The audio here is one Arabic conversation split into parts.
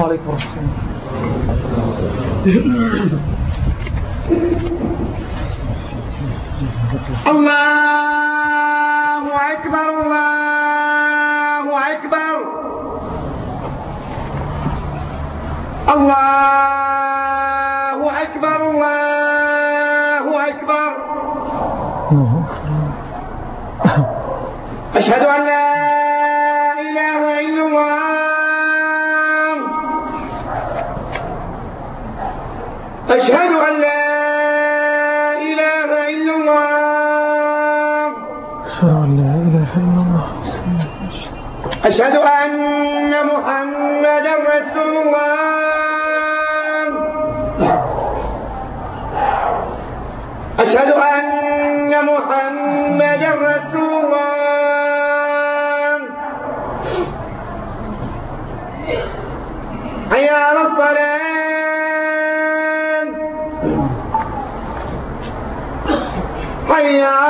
السلام عليكم ورحمة الله الله أكبر الله أكبر. الله أكبر الله أكبر. أشهد أن أشهد أن محمدا رسول الله. أشهد أن محمدا رسول الله. حي على الصلاة. حي على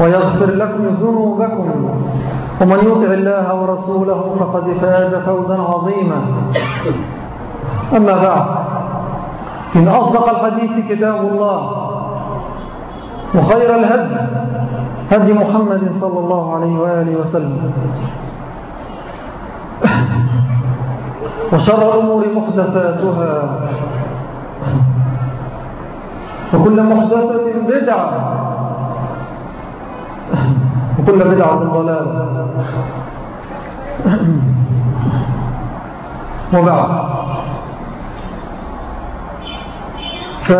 ويغفر لكم ذنوبكم. ومن يطع الله ورسوله فقد فاز فوزا عظيما. أما بعد إن أصدق الحديث كتاب الله وخير الهدي هدي محمد صلى الله عليه وآله وسلم. وشر الأمور محدثاتها. وكل محدثة بدعة. وكل بدعة ضلالة. وبعد. ف...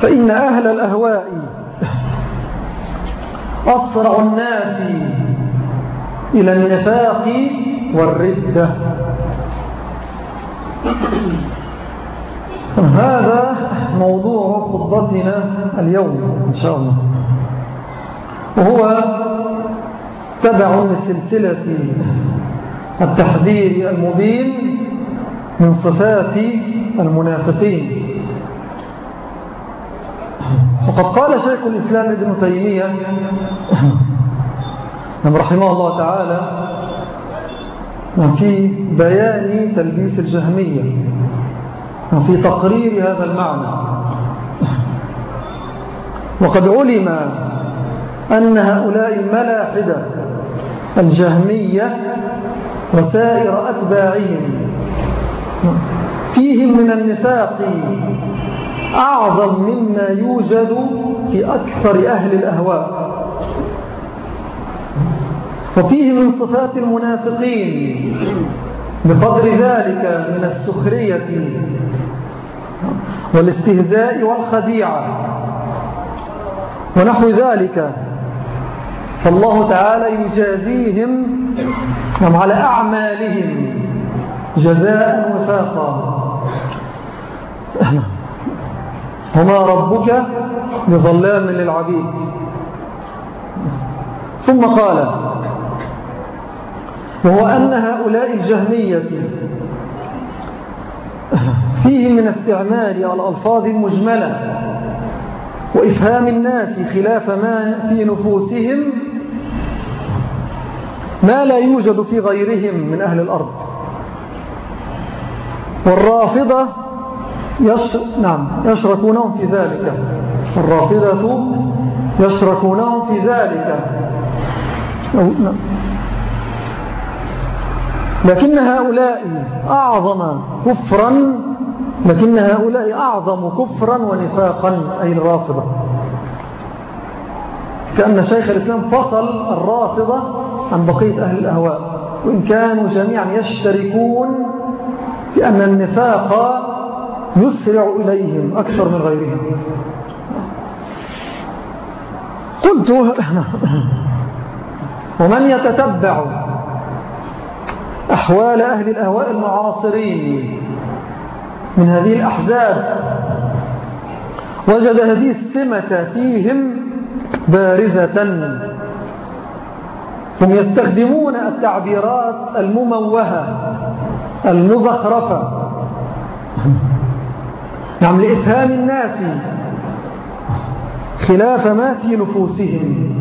فإن أهل الأهواء أسرع الناس إلى النفاق والردة هذا موضوع خطبتنا اليوم إن شاء الله. وهو تبع لسلسلة التحذير المبين من صفات المنافقين. وقد قال شيخ الإسلام ابن تيمية رحمه الله تعالى وفي بيان تلبيس الجهمية وفي تقرير هذا المعنى. وقد علم أن هؤلاء الملاحدة الجهمية وسائر أتباعهم فيهم من النفاق أعظم مما يوجد في أكثر أهل الأهواء. وفيه من صفات المنافقين بقدر ذلك من السخرية والاستهزاء والخديعة ونحو ذلك. فالله تعالى يجازيهم على أعمالهم جزاء وفاقا. وما ربك بظلام للعبيد. ثم قال وهو أن هؤلاء الجهمية فيه من استعمال الألفاظ المجملة وإفهام الناس خلاف ما في نفوسهم ما لا يوجد في غيرهم من أهل الأرض. والرافضة يش... نعم يشركونهم في ذلك. الرافضة يشركونهم في ذلك. أو... نعم. لكن هؤلاء أعظم كفرا لكن هؤلاء أعظم كفرا ونفاقا أي الرافضة. كأن شيخ الإسلام فصل الرافضة عن بقية أهل الأهواء. وإن كانوا جميعا يشتركون في أن النفاق يسرع إليهم أكثر من غيرهم. قلت ومن يتتبع أحوال أهل الأهواء المعاصرين من هذه الأحزاب وجد هذه السمة فيهم بارزة. هم يستخدمون التعبيرات المموهة المزخرفة. نعم لإفهام الناس خلاف ما في نفوسهم.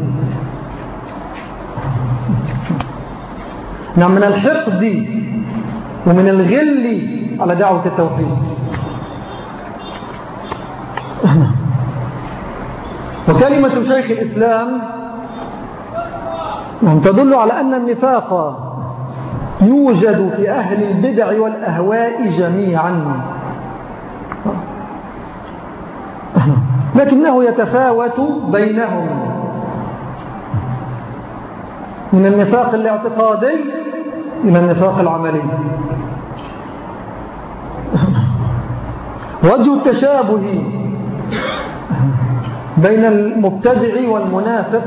نعم من الحقد ومن الغل على دعوة التوحيد. وكلمة شيخ الإسلام تدل على أن النفاق يوجد في أهل البدع والأهواء جميعا. لكنه يتفاوت بينهم. من النفاق الاعتقادي إلى النفاق العملي. وجه التشابه بين المبتدع والمنافق.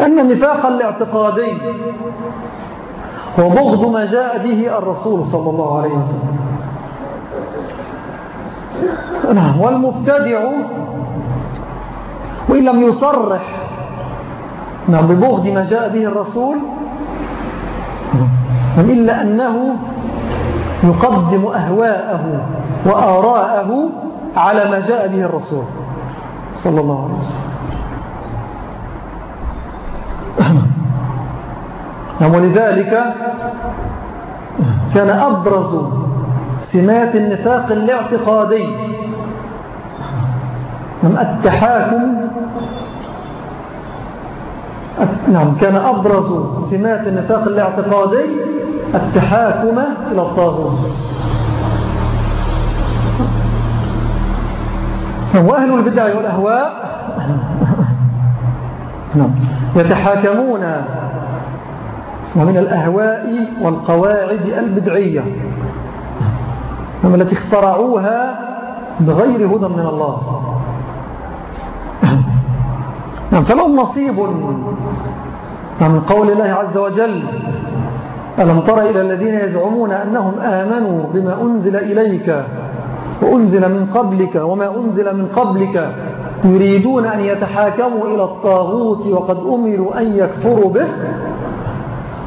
أن النفاق الاعتقادي هو بغض ما جاء به الرسول صلى الله عليه وسلم. نعم والمبتدع وإن لم يصرح نعم ببغض ما جاء به الرسول إلا أنه يقدم أهواءه وآراءه على ما جاء به الرسول صلى الله عليه وسلم. نعم، ولذلك كان أبرز سمات النفاق الاعتقادي. نعم التحاكم نعم كان أبرز سمات النفاق الاعتقادي التحاكم إلى الطاغوت. وأهل البدع والأهواء نعم يتحاكمون ومن الأهواء والقواعد البدعية التي اخترعوها بغير هدى من الله. نعم فلهم نصيب. من قول الله عز وجل ألم تر إلى الذين يزعمون أنهم آمنوا بما أنزل إليك وأنزل من قبلك وما أنزل من قبلك يريدون أن يتحاكموا إلى الطاغوت وقد أمروا أن يكفروا به؟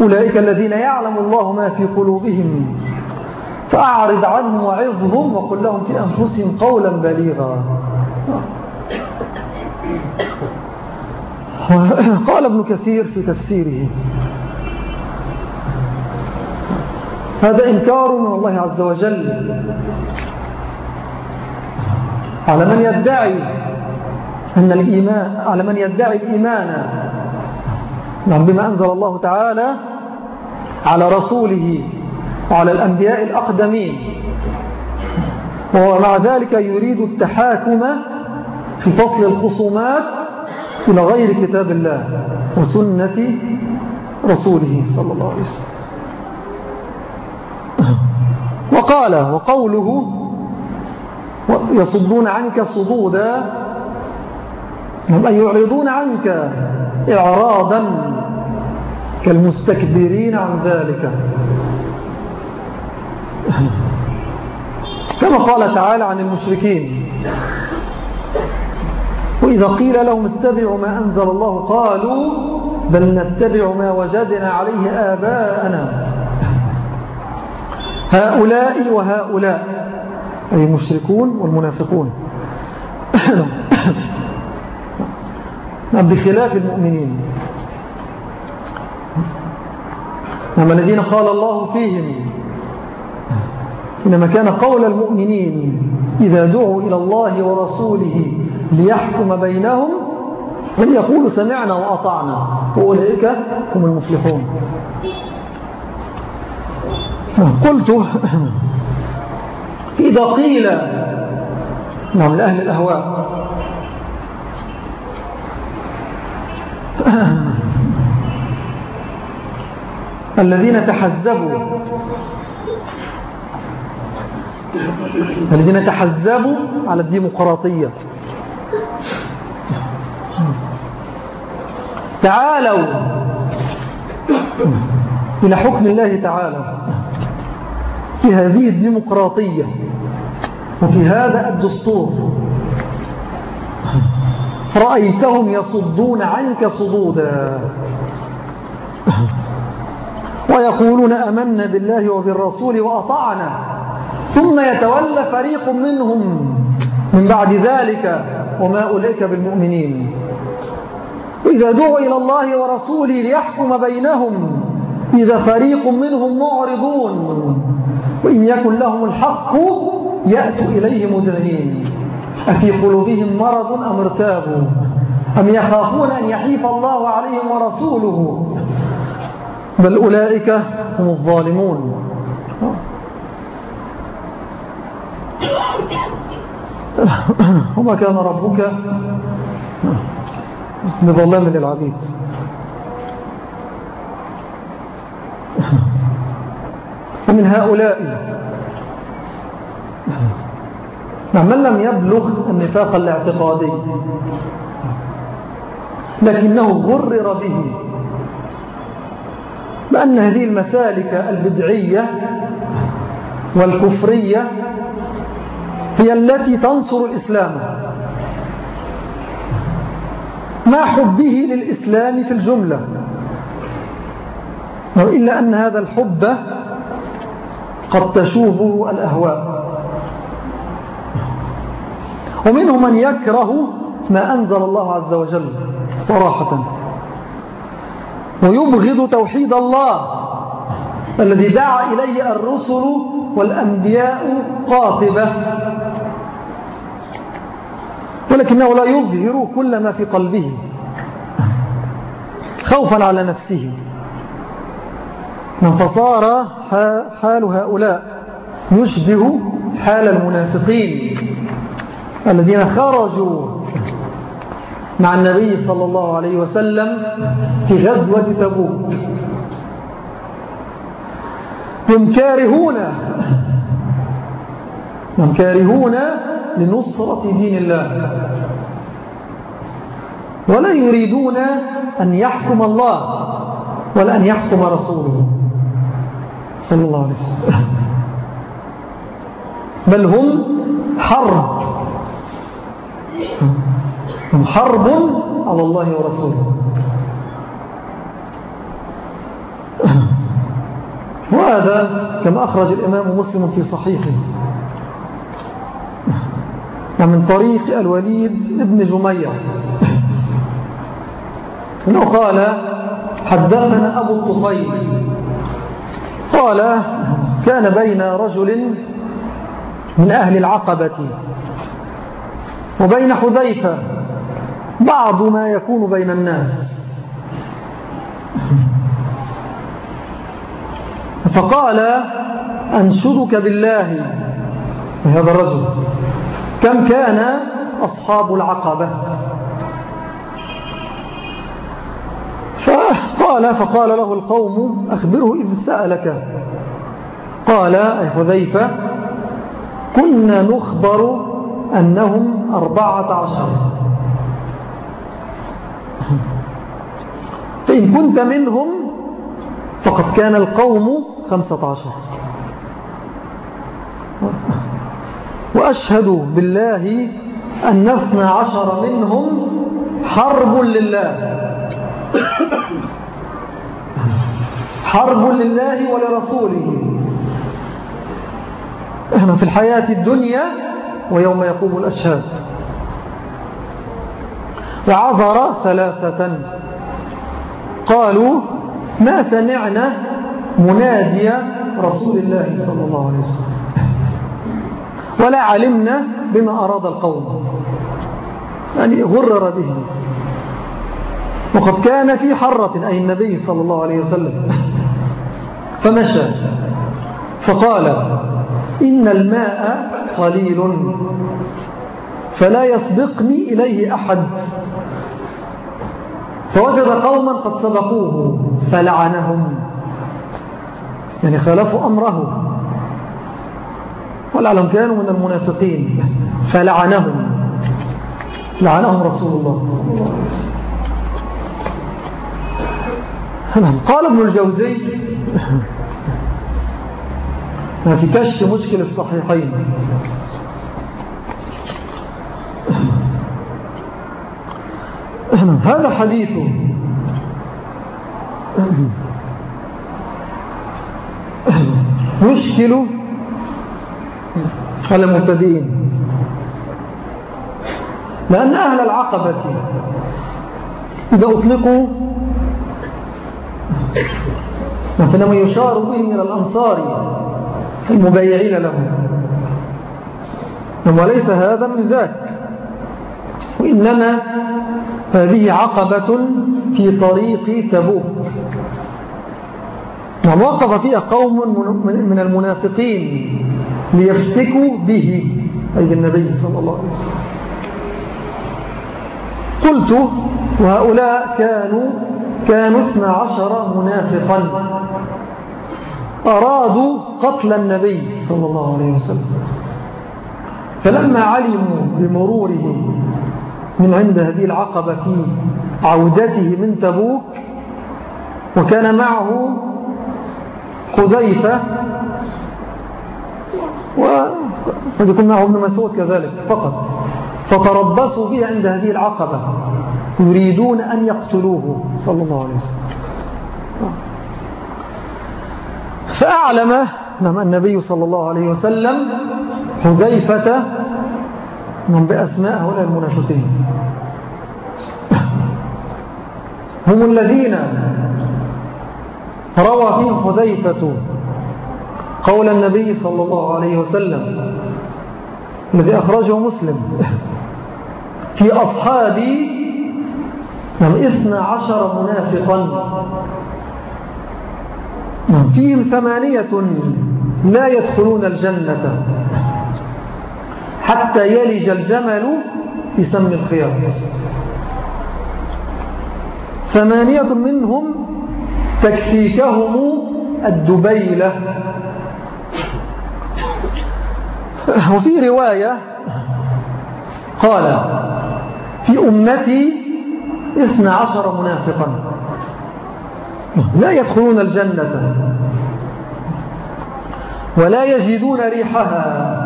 أولئك الذين يعلم الله ما في قلوبهم فأعرض عنهم وعظهم وقل لهم في أنفسهم قولا بليغا. قال ابن كثير في تفسيره هذا إنكار من الله عز وجل على من يدعي أن الإيمان على من يدعي الإيمان. نعم بما أنزل الله تعالى على رسوله وعلى الأنبياء الأقدمين. ومع ذلك يريد التحاكم في فصل الخصومات إلى غير كتاب الله وسنة رسوله صلى الله عليه وسلم. وقال وقوله يصدون عنك صدودا أن يعرضون عنك إعراضا كالمستكبرين عن ذلك. كما قال تعالى عن المشركين وإذا قيل لهم اتبعوا ما أنزل الله قالوا بل نتبع ما وجدنا عليه آباءنا. هؤلاء وهؤلاء أي المشركون والمنافقون. بخلاف المؤمنين. أما الذين قال الله فيهم إنما كان قول المؤمنين إذا دعوا إلى الله ورسوله ليحكم بينهم وليقولوا سمعنا وأطعنا وأولئك هم المفلحون. قلت إذا قيل نعم لأهل الأهواء الذين تحزبوا. الذين تحزبوا على الديمقراطية. تعالوا إلى حكم الله تعالى في هذه الديمقراطية وفي هذا الدستور. رأيتهم يصدون عنك صدودا. ويقولون أمنا بالله وبالرسول وأطعنا. ثم يتولى فريق منهم. من بعد ذلك وما أولئك بالمؤمنين. وإذا دعوا إلى الله ورسوله ليحكم بينهم. إذا فريق منهم معرضون. وإن يكن لهم الحق يأتوا إليه مذعنين أفي قلوبهم مرض أم ارتابوا؟ أم يخافون أن يحيف الله عليهم ورسوله؟ بل أولئك هم الظالمون. وما كان ربك بظلام للعبيد. ومن هؤلاء من لم يبلغ النفاق الاعتقادي؟ لكنه غرر به. بأن هذه المسالك البدعية والكفرية هي التي تنصر الإسلام. مع حبه للإسلام في الجملة؟ إلا أن هذا الحب قد تشوبه الأهواء. ومنهم من يكره ما أنزل الله عز وجل صراحة. ويبغض توحيد الله الذي دعا إليه الرسل والأنبياء قاطبة. ولكنه لا يظهر كل ما في قلبه خوفا على نفسه. فصار حال هؤلاء يشبه حال المنافقين. الذين خرجوا مع النبي صلى الله عليه وسلم في غزوة تبوك. هم كارهون هم كارهون لنصرة دين الله. ولا يريدون أن يحكم الله ولا أن يحكم رسوله. صلى الله عليه وسلم. بل هم حرب. حرب على الله ورسوله. وهذا كما أخرج الإمام مسلم في صحيحه. ومن طريق الوليد ابن جميع. إنه قال حدثنا أبو الطفيل قال كان بين رجل من أهل العقبة. وبين حذيفة. بعض ما يكون بين الناس. فقال أنشدك بالله. هذا الرجل. كم كان أصحاب العقبة؟ فقال فقال له القوم أخبره إذ سألك. قال أي حذيفة كنا نخبر أنهم أربعة عشر. فإن كنت منهم فقد كان القوم خمسة عشر. وأشهد بالله أن اثنى عشر منهم حرب لله. حرب لله ولرسوله. إحنا في الحياة الدنيا ويوم يقوم الأشهاد. وعذر ثلاثة. قالوا ما سمعنا منادي رسول الله صلى الله عليه وسلم. ولا علمنا بما أراد القوم. يعني غرر به وقد كان في حرة أي النبي صلى الله عليه وسلم. فمشى. فقال إن الماء قليل. فلا يسبقني إليه أحد. فوجد قوما قد سبقوه فلعنهم. يعني خالفوا أمره. ولعلهم كانوا من المنافقين فلعنهم. لعنهم رسول الله. قال ابن الجوزي في كشف مشكل الصحيحين. هذا حديث. مشكل على المبتدئين. لأن أهل العقبة إذا أطلقوا فإنما يشار بهم إلى الأنصار المبايعين لهم. وليس هذا من ذاك. وإنما هذه عقبة في طريق تبوك. ووقف فيها قوم من المنافقين ليفتكوا به أي بالنبي صلى الله عليه وسلم. قلت وهؤلاء كانوا كانوا اثنى عشر منافقا. أرادوا قتل النبي صلى الله عليه وسلم. فلما علموا بمروره من عند هذه العقبة في عودته من تبوك وكان معه حذيفة وقد يكون معه ابن مسعود كذلك فقط فتربصوا به عند هذه العقبة يريدون أن يقتلوه صلى الله عليه وسلم. فأعلم النبي صلى الله عليه وسلم حذيفة من بأسماء هؤلاء المنافقين. هم الذين روى فيهم حذيفة قول النبي صلى الله عليه وسلم الذي أخرجه مسلم في أصحابي نعم إثنى عشر منافقا. فيهم ثمانية لا يدخلون الجنة. حتى يلج الجمل في سم الخياط. ثمانية منهم تكفيكهم الدبيلة. وفي رواية قال في أمتي اثنى عشر منافقا. لا يدخلون الجنة. ولا يجدون ريحها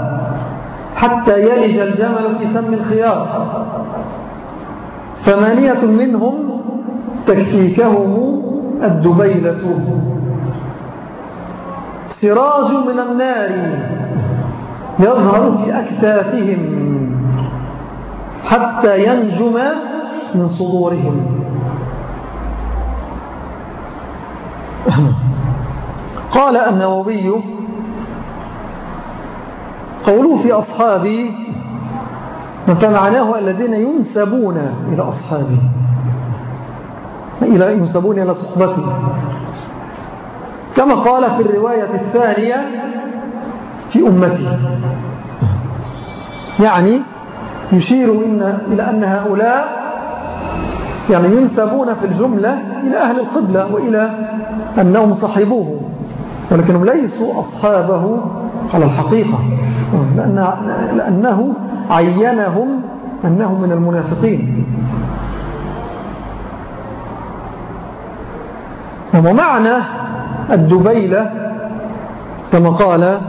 حتى يلج الجمل في سم الخياط. ثمانية منهم تكفيكهم الدبيلة. سراج من النار يظهر في أكتافهم حتى ينجم من صدورهم. قال النووي قولوا في أصحابي فمعناه الذين ينسبون إلى أصحابي. إلى ينسبون إلى صحبتي. كما قال في الرواية الثانية في أمتي. يعني يشير إن إلى أن هؤلاء يعني ينسبون في الجملة إلى أهل القبلة وإلى أنهم صحبوه ولكنهم ليسوا أصحابه على الحقيقة لأن لأنه عينهم أنهم من المنافقين. ومعنى الدبيلة كما قال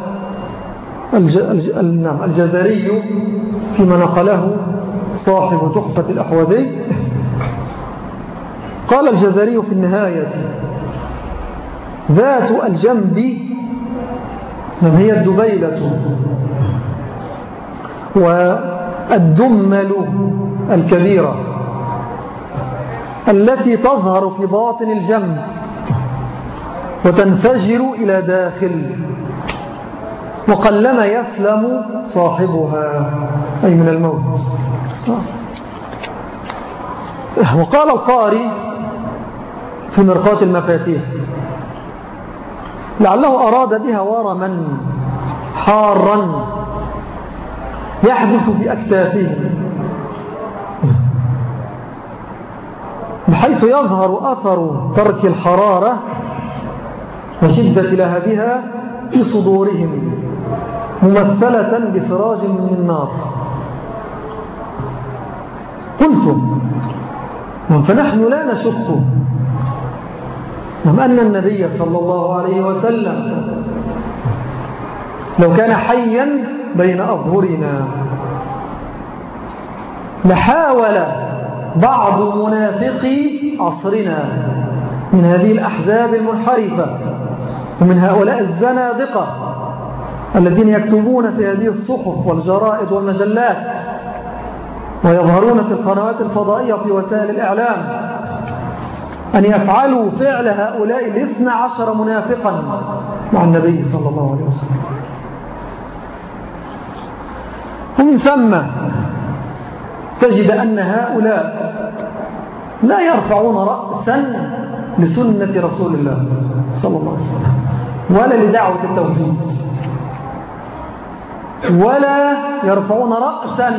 نعم، الجزري فيما نقله صاحب تحفة الأحوذي قال الجزري في النهاية ذات الجنب من هي الدبيلة. والدمل الكبيرة التي تظهر في باطن الجنب وتنفجر إلى داخل وقلما يسلم صاحبها أي من الموت. وقال القاري في مرقات المفاتيح. لعله أراد بها ورما حارا يحدث بأكتافه. بحيث يظهر أثر ترك الحرارة وشدة لهبها في صدورهم ممثلة بسراج من النار. قلت فنحن لا نشك أن النبي صلى الله عليه وسلم لو كان حيا بين أظهرنا لحاول بعض منافقي عصرنا من هذه الأحزاب المنحرفة ومن هؤلاء الزنادقة الذين يكتبون في هذه الصحف والجرائد والمجلات ويظهرون في القنوات الفضائية في وسائل الإعلام. أن يفعلوا فعل هؤلاء الاثنى عشر منافقا مع النبي صلى الله عليه وسلم. ومن ثم تجد أن هؤلاء لا يرفعون رأسا لسنة رسول الله صلى الله عليه وسلم ولا لدعوة التوحيد ولا يرفعون رأسا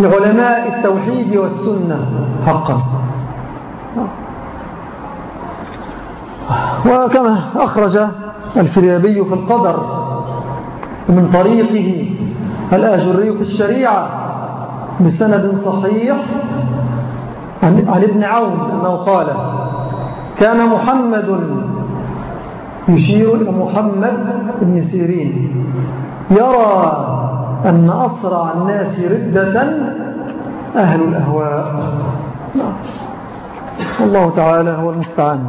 لعلماء التوحيد والسنة حقا. وكما أخرج الفريابي في القدر من طريقه الآجري في الشريعة بسند صحيح عن ابن عون أنه قال كان محمد يشير إلى محمد بن سيرين يرى أن أسرع الناس ردة أهل الأهواء. الله تعالى هو المستعان.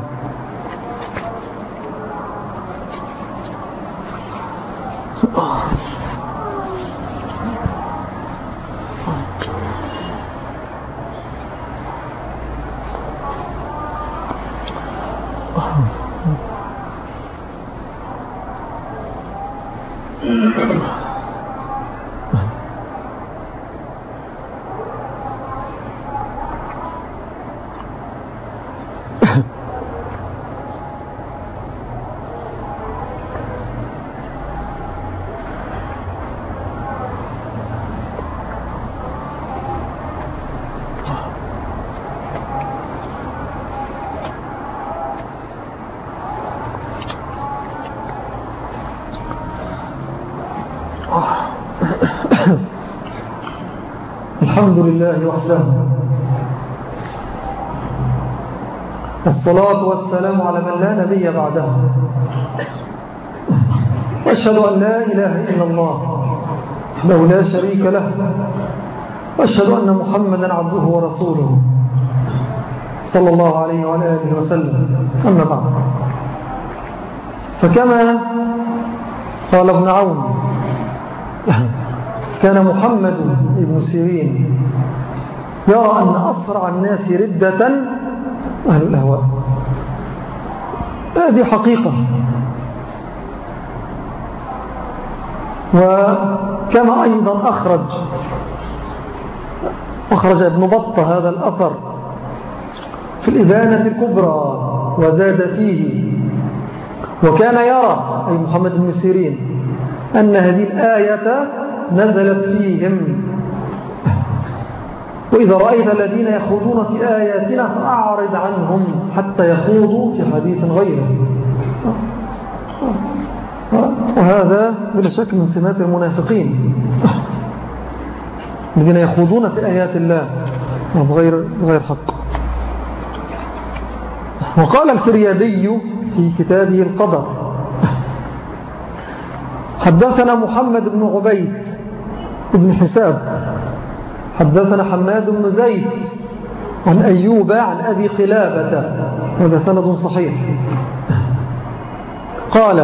الحمد لله وحده. والصلاة والسلام على من لا نبي بعده. وأشهد أن لا إله إلا الله له لا شريك له. وأشهد أن محمدا عبده ورسوله صلى الله عليه وعلى آله وسلم. أما بعد. فكما قال ابن عون كان محمد بن سيرين. يرى أن أسرع الناس ردة أهل الأهواء. هذه حقيقة. وكما أيضا أخرج أخرج ابن بطة هذا الأثر في الإبانة الكبرى وزاد فيه. وكان يرى أي محمد بن سيرين أن هذه الآية نزلت فيهم. وإذا رأيت الذين يخوضون في آياتنا فأعرض عنهم حتى يخوضوا في حديث غيره. وهذا بلا شك من سمات المنافقين. الذين يخوضون في آيات الله. بغير, بغير حق. وقال الفريابي في كتابه القدر حدثنا محمد بن عبيد بن حساب. حدثنا حماد بن زيد عن أيوب عن أبي قلابة هذا سند صحيح. قال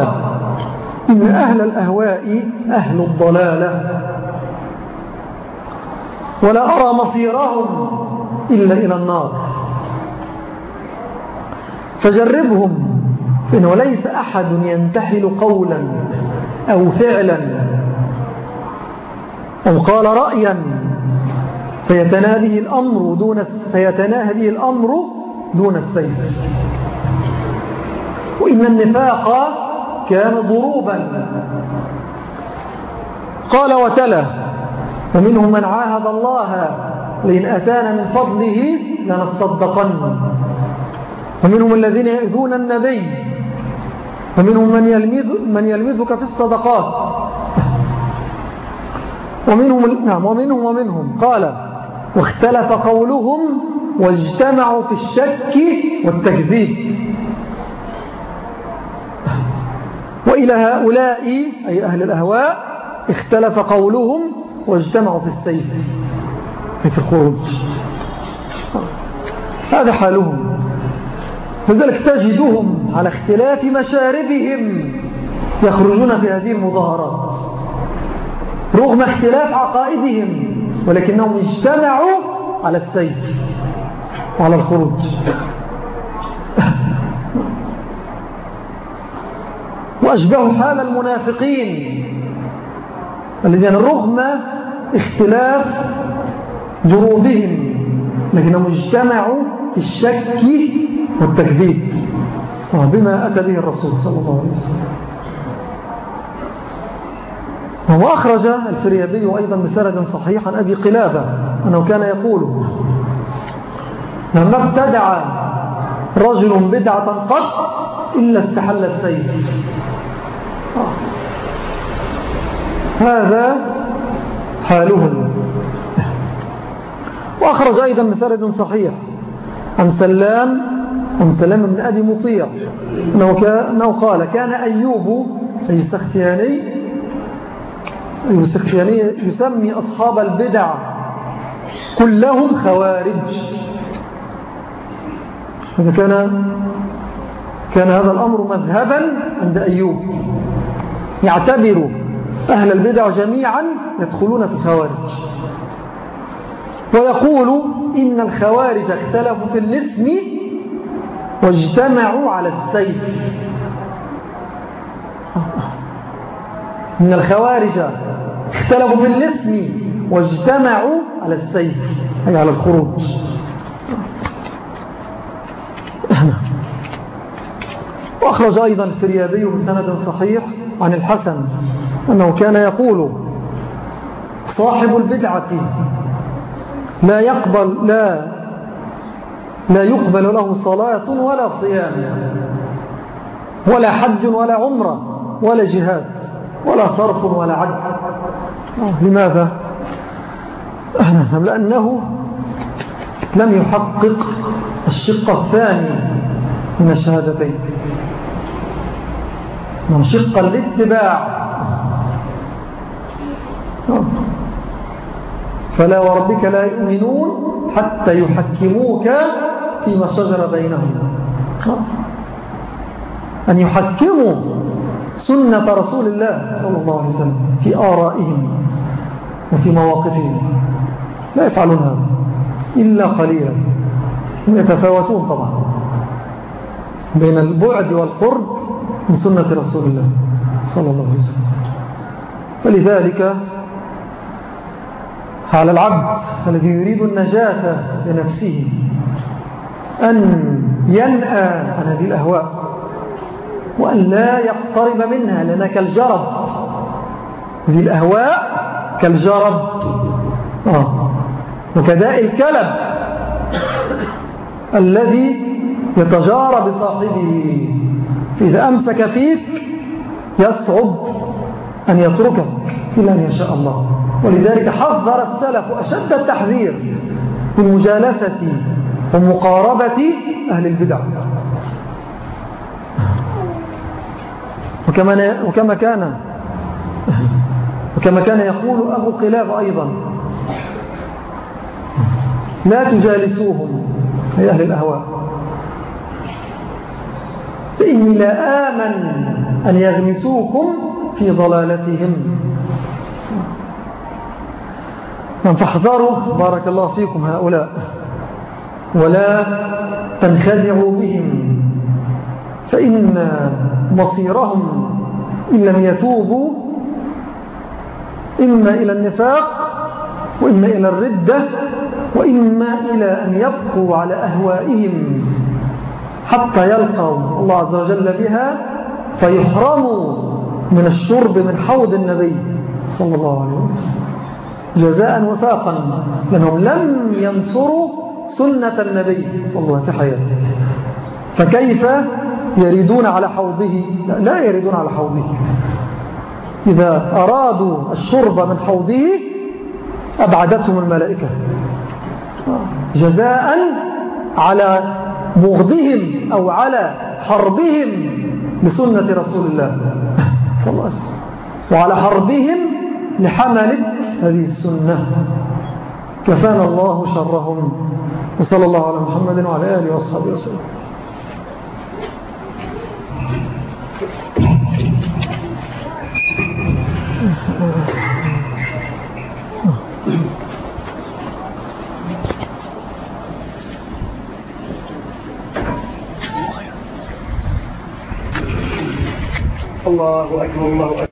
إن أهل الأهواء أهل الضلالة ولا أرى مصيرهم إلا إلى النار. فجربهم إنه ليس أحد ينتحل قولا أو فعلا أو قال رأيا؟ فيتناهي الأمر دون فيتناهي الأمر دون السيف. وإن النفاق كان ضروبا. قال وتلا ومنهم من عاهد الله لئن أتانا من فضله لنصدقن. ومنهم الذين يؤذون النبي ومنهم من, يلمز من يلمزك في الصدقات. ومنهم, نعم ومنهم ومنهم. قال واختلف قولهم واجتمعوا في الشك والتكذيب. وإلى هؤلاء أي أهل الأهواء اختلف قولهم واجتمعوا في السيف في الخروج. هذا حالهم. لذلك تجدهم على اختلاف مشاربهم يخرجون في هذه المظاهرات. رغم اختلاف عقائدهم ولكنهم اجتمعوا على السيف وعلى الخروج. وأشبه حال المنافقين الذين رغم اختلاف جروبهم لكنهم اجتمعوا في الشك والتكذيب. بما أتى به الرسول صلى الله عليه وسلم. وهو أخرج الفريابي أيضا بسند صحيح عن أبي قلابة أنه كان يقول لما ابتدع رجل بدعة قط إلا استحل السيف. هذا حالهم وأخرج أيضا بسند صحيح عن سلام عن سلام بن أبي مطيع أنه قال كان أيوب أي سختياني السختياني يسمي أصحاب البدع كلهم خوارج. إذا كان كان هذا الأمر مذهبا عند أيوب. يعتبر أهل البدع جميعا يدخلون في الخوارج. ويقول إن الخوارج اختلفوا في الاسم واجتمعوا على السيف. إن الخوارج اختلفوا في الاسم واجتمعوا على السيف أي على الخروج. وأخرج أيضا الفريابي بسند صحيح عن الحسن أنه كان يقول صاحب البدعة لا يقبل لا لا يقبل له صلاة ولا صيام ولا حج ولا عمرة ولا جهاد. ولا صرف ولا عد لماذا؟ لأنه لم يحقق الشق الثاني من الشهادتين. من شق الاتباع. فلا وربك لا يؤمنون حتى يحكموك فيما شجر بينهم. أن يحكموا سنة رسول الله صلى الله عليه وسلم في آرائهم وفي مواقفهم. لا يفعلون هذا إلا قليلا. يتفاوتون طبعا بين البعد والقرب من سنة رسول الله صلى الله عليه وسلم. فلذلك على العبد الذي يريد النجاة لنفسه أن ينأى عن هذه الأهواء. وأن لا يقترب منها لأنها كالجرب. هذه الأهواء كالجرب. آه. وكداء الكلب الذي يتجارى بصاحبه. فإذا أمسك فيك يصعب أن يتركك إلا أن يشاء الله. ولذلك حذر السلف أشد التحذير من مجالسة ومقاربة أهل البدع. وكما, وكما كان. وكما كان يقول أبو قلاب أيضا. لا تجالسوهم أي أهل الأهواء. فإني لا آمن أن يغمسوكم في ضلالتهم. فاحذروا بارك الله فيكم هؤلاء ولا تنخدعوا بهم. فإن مصيرهم إن لم يتوبوا إما إلى النفاق وإما إلى الردة وإما إلى أن يبقوا على أهوائهم حتى يلقوا الله عز وجل بها فيحرموا من الشرب من حوض النبي صلى الله عليه وسلم. جزاء وفاقا لأنهم لم ينصروا سنة النبي صلى الله عليه وسلم في حياته. فكيف يريدون على حوضه. لا يريدون على حوضه. إذا أرادوا الشرب من حوضه أبعدتهم الملائكة. جزاء على بغضهم أو على حربهم لسنة رسول الله. وعلى حربهم لحمل هذه السنة. كفانا الله شرهم. وصلى الله على محمد وعلى آله وأصحابه وسلم. Allahu أكبر Allahu أكبر